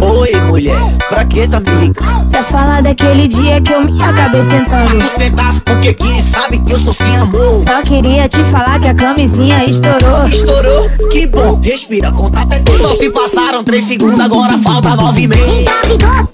Oi, mulher, pra que tá me ligando? Pra falar daquele dia que eu me acabei sentando. Mas tu sentasse porque quem sabe que eu sou sem amor. Só queria te falar que a camisinha estourou. Estourou? Que bom, respira, conta até teu. Só se passaram três segundos, agora falta nove então, e meio.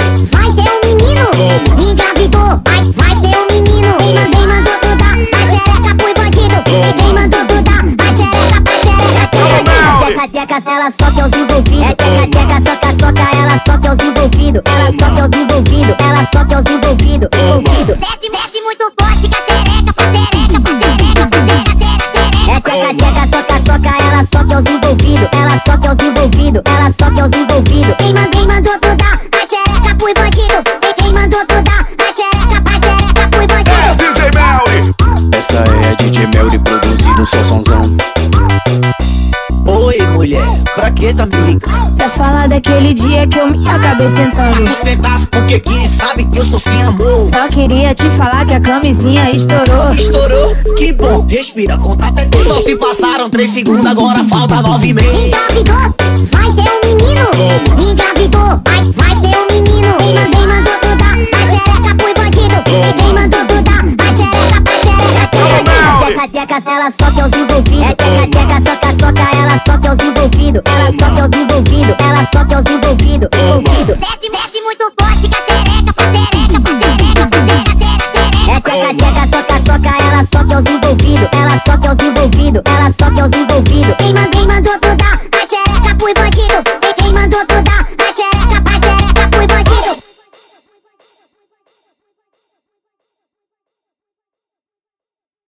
Teca, teca, ela só que os envolvidos. É teca, teca, soca, soca, ela só que os envolvidos. Ela só que os envolvidos. Ela só que os envolvidos. Envolvido. Mete, mete muito forte com a xereca, pra xereca, pra xereca, pra xereca, xereca. É teca, teca, soca, soca, ela só que os envolvidos. Ela só que os envolvidos. Ela só que os envolvidos. Quem mandou, quem mandou tu dar a xereca pro bandido. Quem mandou tu dar a xereca, pra xereca pro bandido. DJ Melly. Essa é a DJ Melly produzindo só sonzão. Pra que tá me ligando? Pra falar daquele dia que eu me acabei sentando. Tu sentasse porque que sabe que eu sou sem amor. Só queria te falar que a camisinha estourou. Estourou, que bom, respira, contato é tudo. Só se passaram três segundos, agora falta nove e meia. Engravidou, vai ter um menino. Engravidou, vai, vai ter um menino. Quem mandou, quem mandou tu dar a xereca pro bandido. Quem mandou tu dar a xereca pra xereca pro bandido. Teca, teca, ela só que os envolvidos. É teca, teca, soca, soca, ela só que os envolvidos. Ela só que os envolvidos. Ela só que os envolvidos. Envolvido. Mete, mete muito forte com a xereca, pra xereca, pra xereca, pra xereca, xereca. É teca, teca, soca, soca, ela só que os envolvidos. Ela só que os envolvidos. Ela só que os envolvidos. Quem